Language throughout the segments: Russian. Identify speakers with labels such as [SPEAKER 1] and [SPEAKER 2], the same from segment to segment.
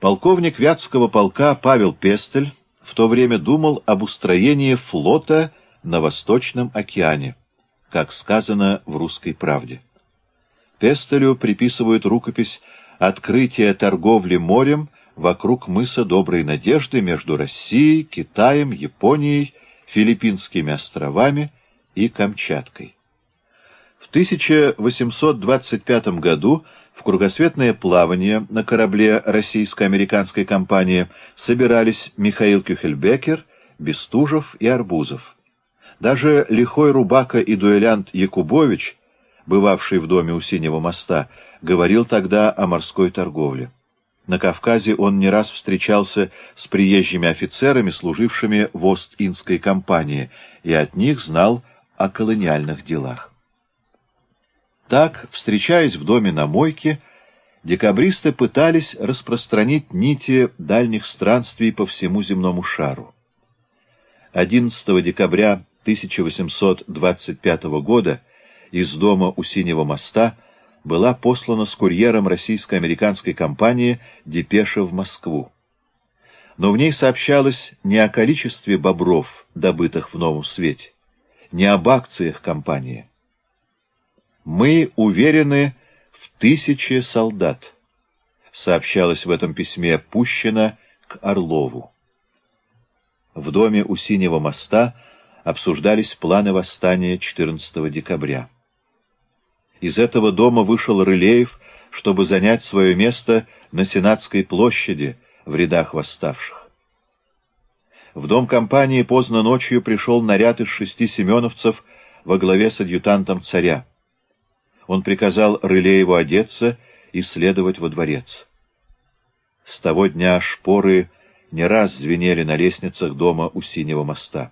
[SPEAKER 1] Полковник Вятского полка Павел Пестель в то время думал об устроении флота на Восточном океане, как сказано в «Русской правде». Пестелю приписывают рукопись «Открытие торговли морем» вокруг мыса Доброй Надежды между Россией, Китаем, Японией, Филиппинскими островами и Камчаткой. В 1825 году в кругосветное плавание на корабле российско-американской компании собирались Михаил Кюхельбекер, Бестужев и Арбузов. Даже лихой рубака и дуэлянт Якубович, бывавший в доме у Синего моста, говорил тогда о морской торговле. На Кавказе он не раз встречался с приезжими офицерами, служившими в Ост-Индской компании, и от них знал о колониальных делах. Так, встречаясь в доме на мойке, декабристы пытались распространить нити дальних странствий по всему земному шару. 11 декабря 1825 года из дома у Синего моста была послана с курьером российско-американской компании депеша в Москву. Но в ней сообщалось не о количестве бобров, добытых в Новом Свете, не об акциях компании, «Мы уверены в тысяче солдат», — сообщалось в этом письме Пущина к Орлову. В доме у Синего моста обсуждались планы восстания 14 декабря. Из этого дома вышел Рылеев, чтобы занять свое место на Сенатской площади в рядах восставших. В дом компании поздно ночью пришел наряд из шести семеновцев во главе с адъютантом царя он приказал Рылееву одеться и следовать во дворец. С того дня шпоры не раз звенели на лестницах дома у Синего моста.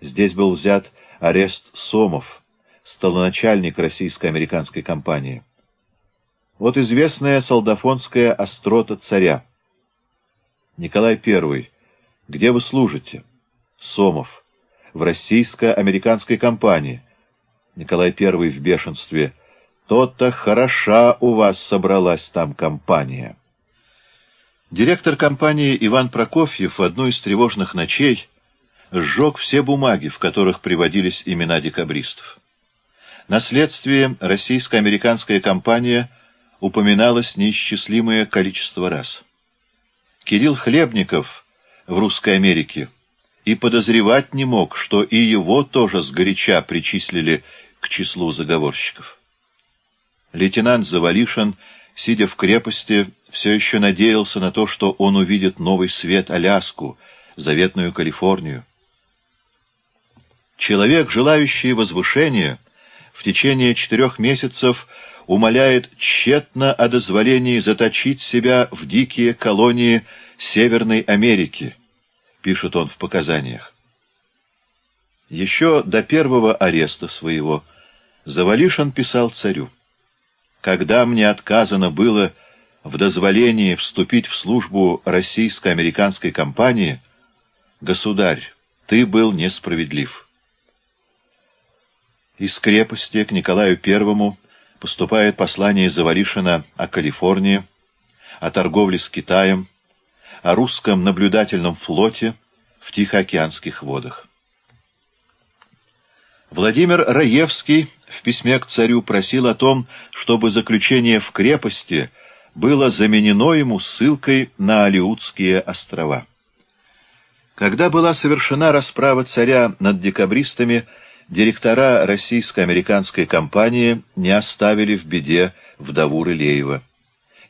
[SPEAKER 1] Здесь был взят арест Сомов, столоначальник российско-американской компании. Вот известная солдафонская острота царя. Николай I. Где вы служите? Сомов. В российско-американской компании. Николай I в бешенстве. «То-то хороша у вас собралась там компания». Директор компании Иван Прокофьев в одну из тревожных ночей сжег все бумаги, в которых приводились имена декабристов. На следствии российско-американская компания упоминалась неисчислимое количество раз. Кирилл Хлебников в Русской Америке и подозревать не мог, что и его тоже сгоряча причислили к числу заговорщиков. Лейтенант Завалишин, сидя в крепости, все еще надеялся на то, что он увидит новый свет Аляску, заветную Калифорнию. Человек, желающий возвышения, в течение четырех месяцев умоляет тщетно о дозволении заточить себя в дикие колонии Северной Америки, пишет он в показаниях. Еще до первого ареста своего Завалишин писал царю. «Когда мне отказано было в дозволении вступить в службу российско-американской компании, государь, ты был несправедлив». Из крепости к Николаю Первому поступает послание Завалишина о Калифорнии, о торговле с Китаем, о русском наблюдательном флоте в Тихоокеанских водах. Владимир Раевский в письме к царю просил о том, чтобы заключение в крепости было заменено ему ссылкой на Алиутские острова. Когда была совершена расправа царя над декабристами, директора российско-американской компании не оставили в беде вдову Рылеева.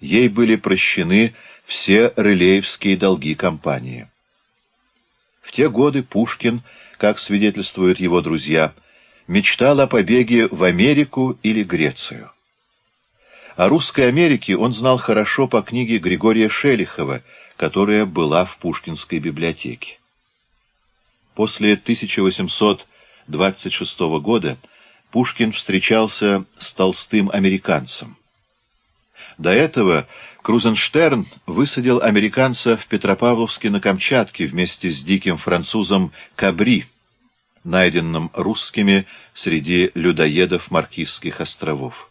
[SPEAKER 1] Ей были прощены все рылеевские долги компании. В те годы Пушкин, как свидетельствуют его друзья, мечтал о побеге в Америку или Грецию. О русской Америке он знал хорошо по книге Григория Шелихова, которая была в Пушкинской библиотеке. После 1826 года Пушкин встречался с толстым американцем. До этого Крузенштерн высадил американца в Петропавловске на Камчатке вместе с диким французом Кабри, найденном русскими среди людоедов Маркизских островов.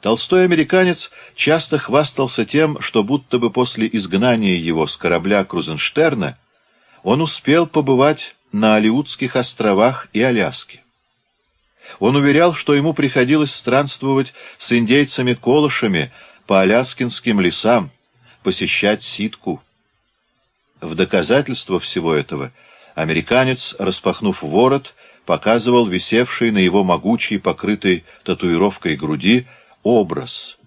[SPEAKER 1] Толстой американец часто хвастался тем, что будто бы после изгнания его с корабля Крузенштерна он успел побывать на Алиутских островах и Аляске. Он уверял, что ему приходилось странствовать с индейцами-колышами по аляскинским лесам, посещать ситку. В доказательство всего этого американец, распахнув ворот, показывал висевший на его могучей, покрытой татуировкой груди, образ.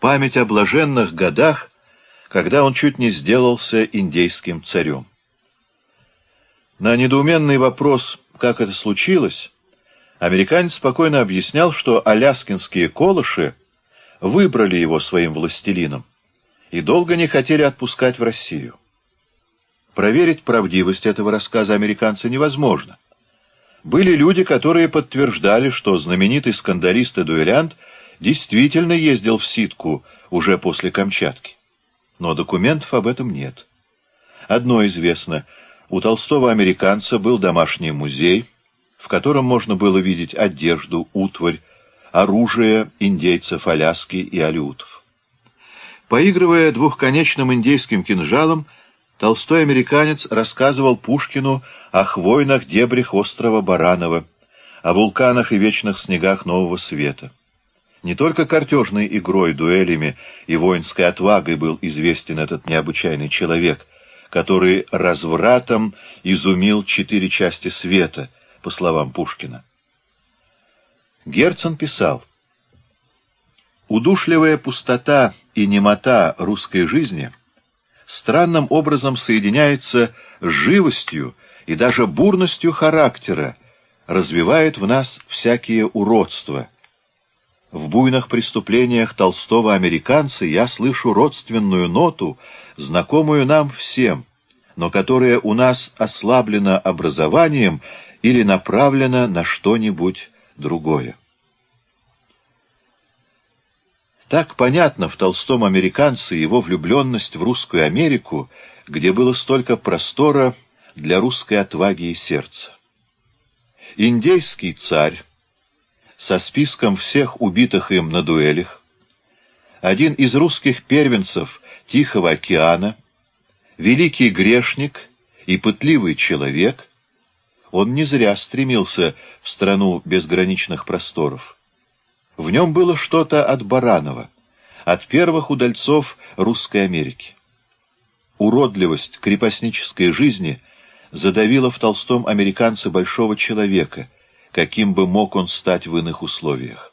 [SPEAKER 1] Память о блаженных годах, когда он чуть не сделался индейским царем. На недоуменный вопрос, как это случилось, американец спокойно объяснял, что аляскинские колыши выбрали его своим властелином и долго не хотели отпускать в Россию. Проверить правдивость этого рассказа американца невозможно. Были люди, которые подтверждали, что знаменитый скандалист и дуэлянт действительно ездил в Ситку уже после Камчатки. Но документов об этом нет. Одно известно — у толстого американца был домашний музей, в котором можно было видеть одежду, утварь, оружие индейцев Аляски и алютов. Поигрывая двухконечным индейским кинжалом, толстой американец рассказывал Пушкину о хвойных дебрях острова Баранова, о вулканах и вечных снегах Нового Света. Не только картежной игрой, дуэлями и воинской отвагой был известен этот необычайный человек, который развратом изумил четыре части света, по словам Пушкина. Герцен писал, «Удушливая пустота и немота русской жизни странным образом соединяется с живостью и даже бурностью характера, развивает в нас всякие уродства. В буйных преступлениях толстого американца я слышу родственную ноту, знакомую нам всем, но которая у нас ослаблена образованием или направлена на что-нибудь другое. Так понятно в толстом американце его влюбленность в русскую Америку, где было столько простора для русской отваги и сердца. Индейский царь со списком всех убитых им на дуэлях, один из русских первенцев Тихого океана, великий грешник и пытливый человек, он не зря стремился в страну безграничных просторов. В нем было что-то от Баранова, от первых удальцов русской Америки. Уродливость крепостнической жизни задавила в толстом американце большого человека, каким бы мог он стать в иных условиях.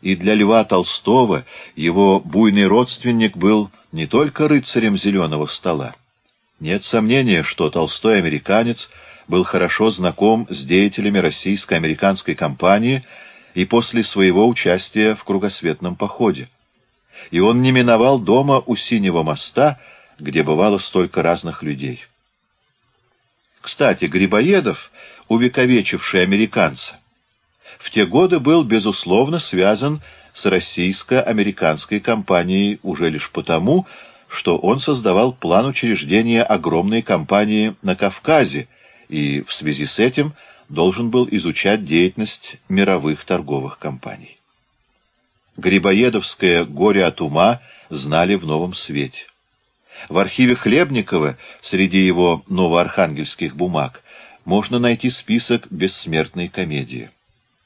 [SPEAKER 1] И для Льва Толстого его буйный родственник был не только рыцарем зеленого стола. Нет сомнения, что толстой американец был хорошо знаком с деятелями российско-американской компании и после своего участия в кругосветном походе. И он не миновал дома у Синего моста, где бывало столько разных людей. Кстати, Грибоедов, увековечивший американца, в те годы был, безусловно, связан с российско-американской компанией уже лишь потому, что он создавал план учреждения огромной компании на Кавказе и в связи с этим должен был изучать деятельность мировых торговых компаний. Грибоедовское «Горе от ума» знали в новом свете. В архиве Хлебникова среди его новоархангельских бумаг можно найти список бессмертной комедии.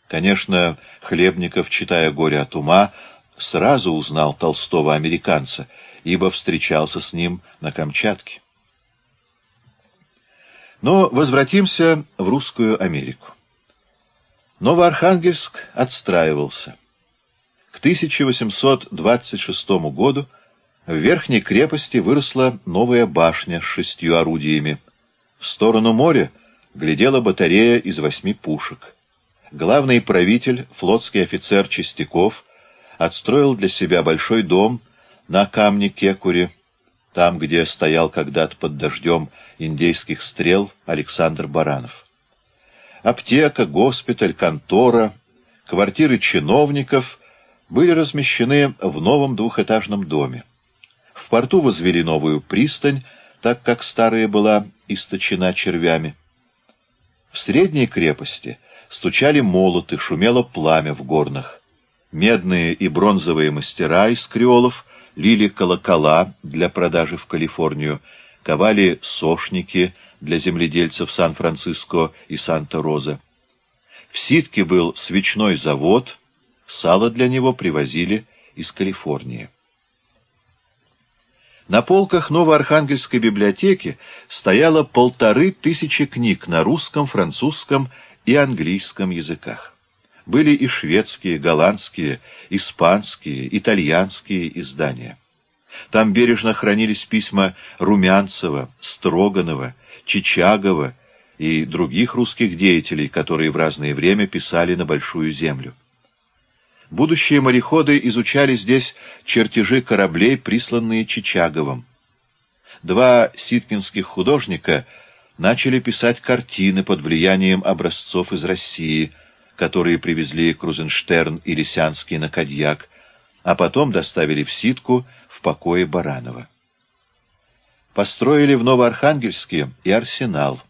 [SPEAKER 1] Конечно, Хлебников, читая «Горе от ума», сразу узнал толстого американца, ибо встречался с ним на Камчатке. Но возвратимся в русскую Америку. Новоархангельск отстраивался. К 1826 году в верхней крепости выросла новая башня с шестью орудиями. В сторону моря глядела батарея из восьми пушек. Главный правитель, флотский офицер Чистяков, отстроил для себя большой дом на камне Кекуре, там, где стоял когда-то под дождем индейских стрел Александр Баранов. Аптека, госпиталь, контора, квартиры чиновников были размещены в новом двухэтажном доме. В порту возвели новую пристань, так как старая была источена червями. В средней крепости стучали молоты, шумело пламя в горнах. Медные и бронзовые мастера из креолов лили колокола для продажи в Калифорнию, ковали сошники для земледельцев Сан-Франциско и Санта-Роза. В Ситке был свечной завод, сало для него привозили из Калифорнии. На полках Новоархангельской библиотеки стояло полторы тысячи книг на русском, французском и английском языках. Были и шведские, голландские, испанские, итальянские издания. Там бережно хранились письма Румянцева, Строганова, Чичагова и других русских деятелей, которые в разное время писали на Большую Землю. Будущие мореходы изучали здесь чертежи кораблей, присланные Чичаговым. Два ситкинских художника начали писать картины под влиянием образцов из России, которые привезли Крузенштерн и Лисянский на Кадьяк, а потом доставили в Ситку в покое Баранова. Построили в Новоархангельске и арсенал.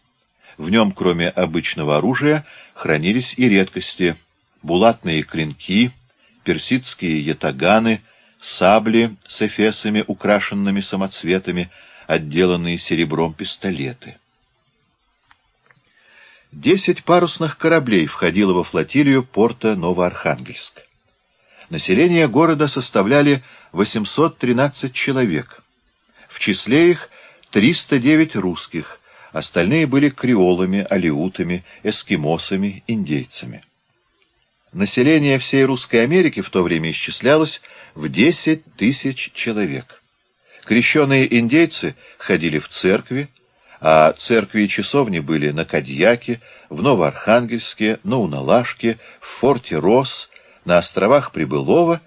[SPEAKER 1] В нем, кроме обычного оружия, хранились и редкости — булатные клинки — персидские ятаганы, сабли с эфесами, украшенными самоцветами, отделанные серебром пистолеты. Десять парусных кораблей входило во флотилию порта Новоархангельск. Население города составляли 813 человек. В числе их 309 русских, остальные были креолами, алиутами, эскимосами, индейцами. Население всей Русской Америки в то время исчислялось в 10 тысяч человек. Крещенные индейцы ходили в церкви, а церкви и часовни были на Кадьяке, в Новоархангельске, на Уналашке, в форте Рос, на островах Прибылова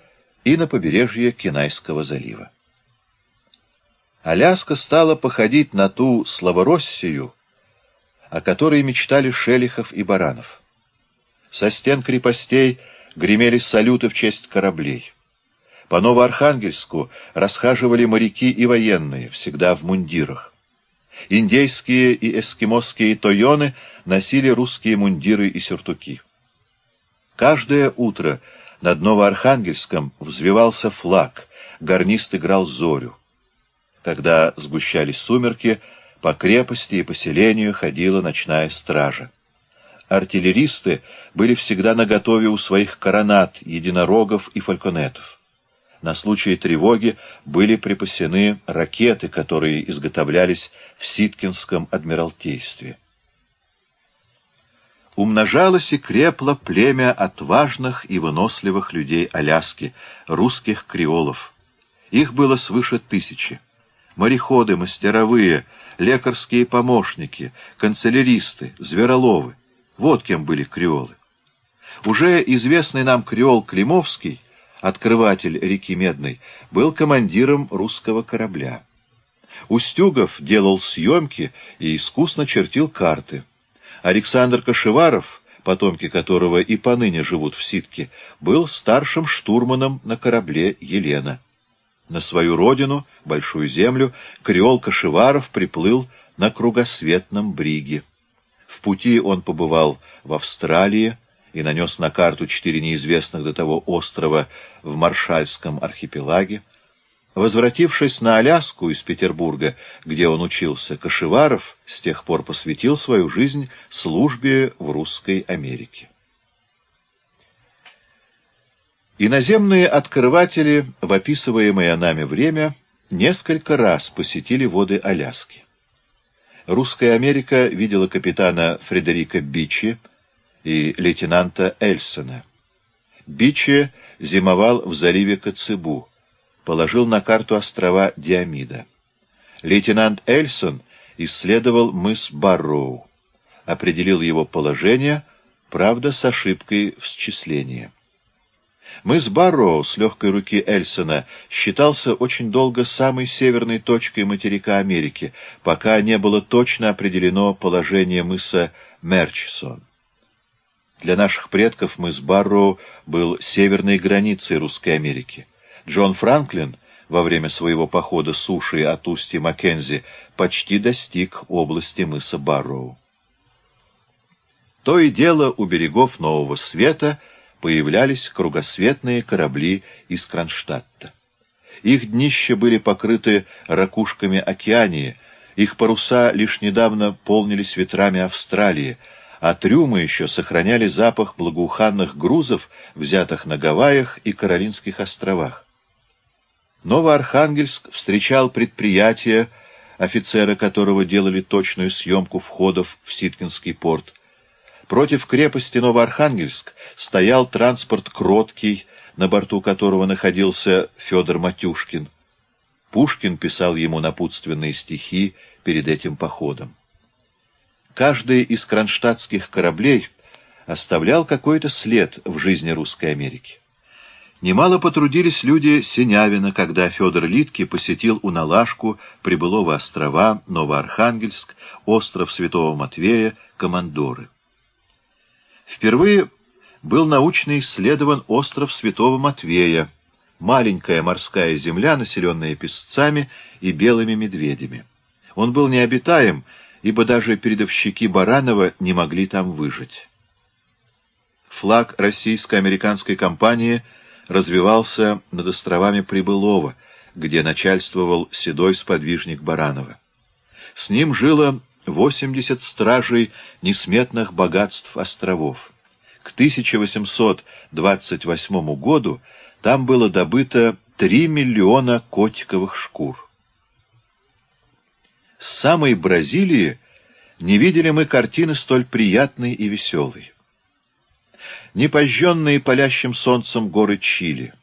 [SPEAKER 1] и на побережье Кинайского залива. Аляска стала походить на ту Славороссию, о которой мечтали Шелихов и Баранов. Со стен крепостей гремели салюты в честь кораблей. По Новоархангельску расхаживали моряки и военные, всегда в мундирах. Индейские и эскимосские тойоны носили русские мундиры и сюртуки. Каждое утро над Новоархангельском взвивался флаг, гарнист играл зорю. Когда сгущались сумерки, по крепости и поселению ходила ночная стража артиллеристы были всегда наготове у своих коронат, единорогов и фальконетов. На случай тревоги были припасены ракеты, которые изготовлялись в Ситкинском адмиралтействе. Умножалось и крепло племя отважных и выносливых людей Аляски, русских креолов. Их было свыше тысячи. Мореходы, мастеровые, лекарские помощники, канцеляристы, звероловы. Вот кем были креолы. Уже известный нам креол Климовский, открыватель реки Медной, был командиром русского корабля. Устюгов делал съемки и искусно чертил карты. Александр Кашеваров, потомки которого и поныне живут в Ситке, был старшим штурманом на корабле «Елена». На свою родину, Большую Землю, креол Кашеваров приплыл на кругосветном бриге. В пути он побывал в Австралии и нанес на карту четыре неизвестных до того острова в Маршальском архипелаге. Возвратившись на Аляску из Петербурга, где он учился, Кашеваров с тех пор посвятил свою жизнь службе в Русской Америке. Иноземные открыватели в описываемое нами время несколько раз посетили воды Аляски. Русская Америка видела капитана Фредерика Бичи и лейтенанта Эльсона. Бичи зимовал в заливе Коцебу, положил на карту острова Диамида. Лейтенант Эльсон исследовал мыс Барроу, определил его положение, правда, с ошибкой в счислении. Мыс Барроу с легкой руки Эльсона считался очень долго самой северной точкой материка Америки, пока не было точно определено положение мыса Мерчсон. Для наших предков мыс Барроу был северной границей Русской Америки. Джон Франклин во время своего похода суши от устья Маккензи почти достиг области мыса Барроу. То и дело у берегов Нового Света — появлялись кругосветные корабли из Кронштадта. Их днища были покрыты ракушками океании, их паруса лишь недавно полнились ветрами Австралии, а трюмы еще сохраняли запах благоуханных грузов, взятых на Гавайях и Каролинских островах. Новоархангельск встречал предприятие, офицеры которого делали точную съемку входов в Ситкинский порт. Против крепости Новоархангельск стоял транспорт «Кроткий», на борту которого находился Федор Матюшкин. Пушкин писал ему напутственные стихи перед этим походом. Каждый из кронштадтских кораблей оставлял какой-то след в жизни Русской Америки. Немало потрудились люди Синявина, когда Федор Литки посетил Уналашку, Прибылово острова, Новоархангельск, остров Святого Матвея, Командоры. Впервые был научно исследован остров Святого Матвея, маленькая морская земля, населенная песцами и белыми медведями. Он был необитаем, ибо даже передовщики Баранова не могли там выжить. Флаг российско-американской компании развивался над островами Прибылова, где начальствовал седой сподвижник Баранова. С ним жило 80 стражей несметных богатств островов. К 1828 году там было добыто 3 миллиона котиковых шкур. С самой Бразилии не видели мы картины столь приятной и веселой. Непожженные палящим солнцем горы Чили,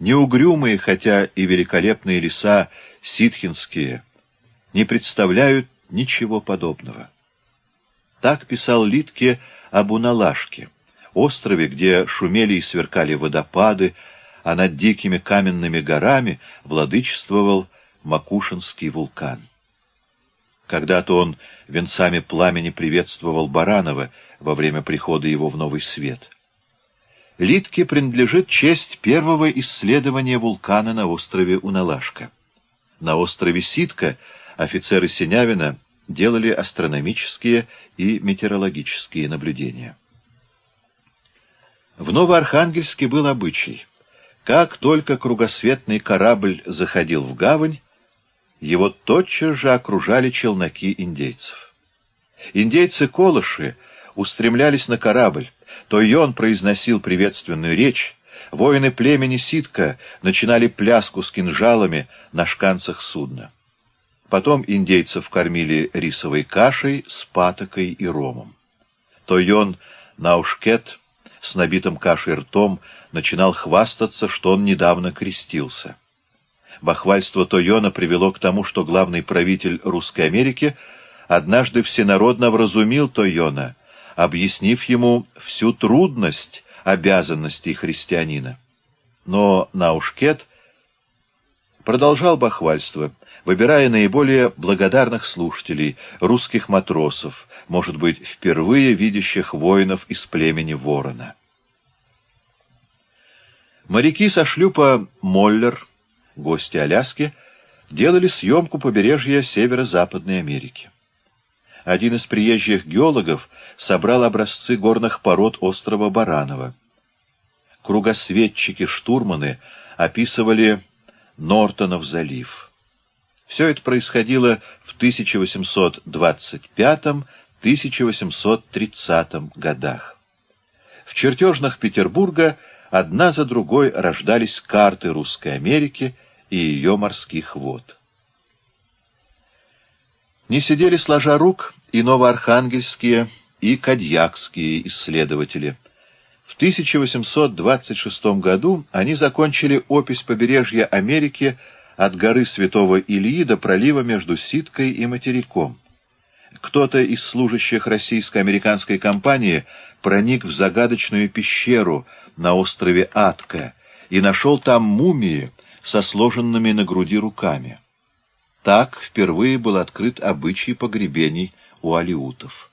[SPEAKER 1] неугрюмые, хотя и великолепные леса ситхинские, не представляют ничего подобного. Так писал Литке об Уналашке, острове, где шумели и сверкали водопады, а над дикими каменными горами владычествовал Макушинский вулкан. Когда-то он венцами пламени приветствовал Баранова во время прихода его в Новый Свет. Литке принадлежит честь первого исследования вулкана на острове Уналашка. На острове Ситка офицеры Синявина делали астрономические и метеорологические наблюдения. В Новоархангельске был обычай. Как только кругосветный корабль заходил в гавань, его тотчас же окружали челноки индейцев. Индейцы-колыши устремлялись на корабль, то и он произносил приветственную речь, воины племени Ситка начинали пляску с кинжалами на шканцах судна. Потом индейцев кормили рисовой кашей с патокой и ромом. Тойон Наушкет с набитым кашей ртом начинал хвастаться, что он недавно крестился. Бахвальство Тойона привело к тому, что главный правитель Русской Америки однажды всенародно вразумил Тойона, объяснив ему всю трудность обязанностей христианина. Но Наушкет продолжал бахвальство, выбирая наиболее благодарных слушателей, русских матросов, может быть, впервые видящих воинов из племени Ворона. Моряки со шлюпа «Моллер», гости Аляски, делали съемку побережья Северо-Западной Америки. Один из приезжих геологов собрал образцы горных пород острова Баранова. Кругосветчики-штурманы описывали Нортонов залив. Все это происходило в 1825-1830 годах. В чертежных Петербурга одна за другой рождались карты Русской Америки и ее морских вод. Не сидели сложа рук и новоархангельские, и кадьякские исследователи. В 1826 году они закончили опись побережья Америки от горы Святого Ильи до пролива между Ситкой и материком. Кто-то из служащих российско-американской компании проник в загадочную пещеру на острове Атка и нашел там мумии со сложенными на груди руками. Так впервые был открыт обычай погребений у алиутов.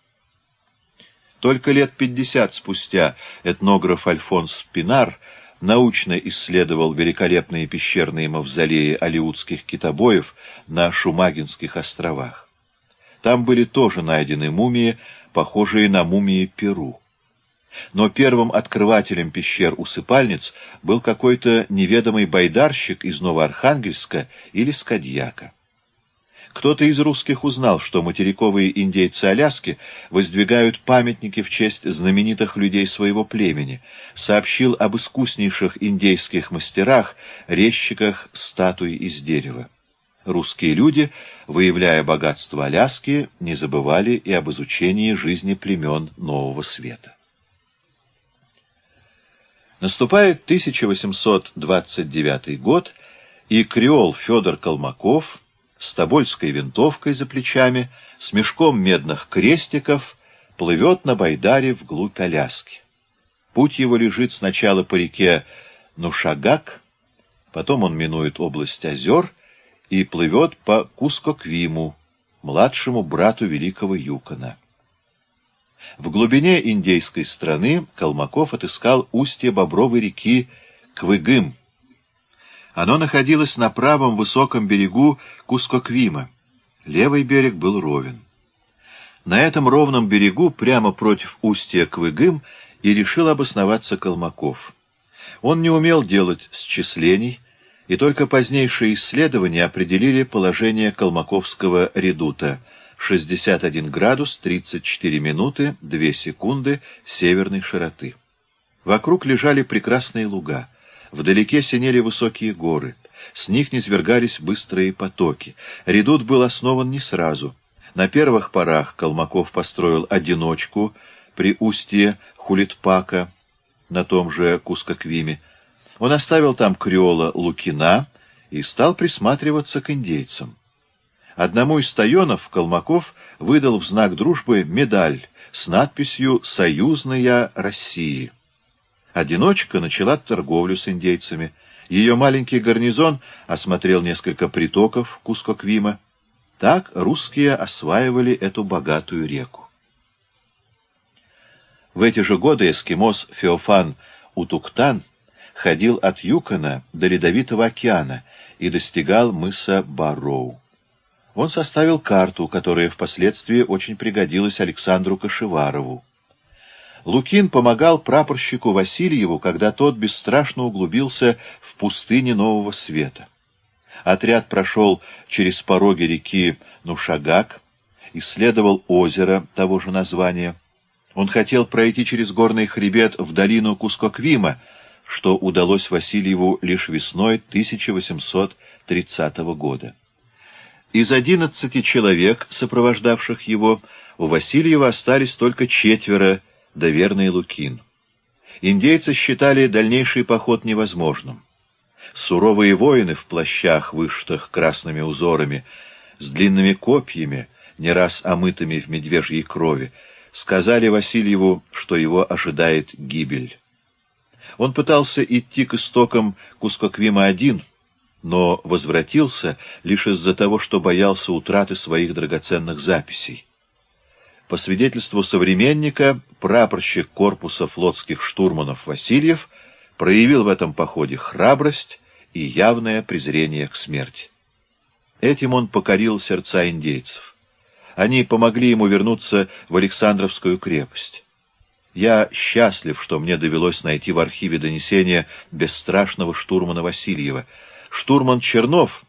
[SPEAKER 1] Только лет пятьдесят спустя этнограф Альфонс Пинар научно исследовал великолепные пещерные мавзолеи алиутских китобоев на Шумагинских островах. Там были тоже найдены мумии, похожие на мумии Перу. Но первым открывателем пещер-усыпальниц был какой-то неведомый байдарщик из Новоархангельска или Скадьяка. Кто-то из русских узнал, что материковые индейцы Аляски воздвигают памятники в честь знаменитых людей своего племени, сообщил об искуснейших индейских мастерах, резчиках статуй из дерева. Русские люди, выявляя богатство Аляски, не забывали и об изучении жизни племен Нового Света. Наступает 1829 год, и креол Федор Колмаков с тобольской винтовкой за плечами, с мешком медных крестиков, плывет на Байдаре вглубь Аляски. Путь его лежит сначала по реке Нушагак, потом он минует область озер и плывет по Кускоквиму, младшему брату великого Юкона. В глубине индейской страны Калмаков отыскал устье Бобровой реки Квыгым, оно находилось на правом высоком берегу Кускоквима. Левый берег был ровен. На этом ровном берегу, прямо против устья Квыгым, и решил обосноваться Калмаков. Он не умел делать счислений, и только позднейшие исследования определили положение калмаковского редута — 61 градус 34 минуты 2 секунды северной широты. Вокруг лежали прекрасные луга — Вдалеке синели высокие горы. С них низвергались быстрые потоки. Редут был основан не сразу. На первых порах Калмаков построил одиночку при устье Хулитпака, на том же Кускоквиме. Он оставил там креола Лукина и стал присматриваться к индейцам. Одному из тайонов Калмаков выдал в знак дружбы медаль с надписью «Союзная Россия». Одиночка начала торговлю с индейцами. Ее маленький гарнизон осмотрел несколько притоков Кускоквима. Так русские осваивали эту богатую реку. В эти же годы эскимос Феофан Утуктан ходил от Юкона до Ледовитого океана и достигал мыса Барроу. Он составил карту, которая впоследствии очень пригодилась Александру Кашеварову. Лукин помогал прапорщику Васильеву, когда тот бесстрашно углубился в пустыне Нового Света. Отряд прошел через пороги реки Нушагак, исследовал озеро того же названия. Он хотел пройти через горный хребет в долину Кускоквима, что удалось Васильеву лишь весной 1830 года. Из одиннадцати человек, сопровождавших его, у Васильева остались только четверо да верный Лукин. Индейцы считали дальнейший поход невозможным. Суровые воины в плащах, вышитых красными узорами, с длинными копьями, не раз омытыми в медвежьей крови, сказали Васильеву, что его ожидает гибель. Он пытался идти к истокам Кускоквима один, но возвратился лишь из-за того, что боялся утраты своих драгоценных записей. По свидетельству современника, прапорщик корпуса флотских штурманов Васильев проявил в этом походе храбрость и явное презрение к смерти. Этим он покорил сердца индейцев. Они помогли ему вернуться в Александровскую крепость. Я счастлив, что мне довелось найти в архиве донесения бесстрашного штурмана Васильева. Штурман Чернов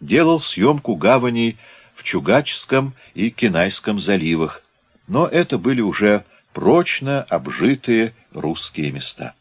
[SPEAKER 1] делал съемку гаваней в Чугачском и Кинайском заливах, но это были уже прочно обжитые русские места.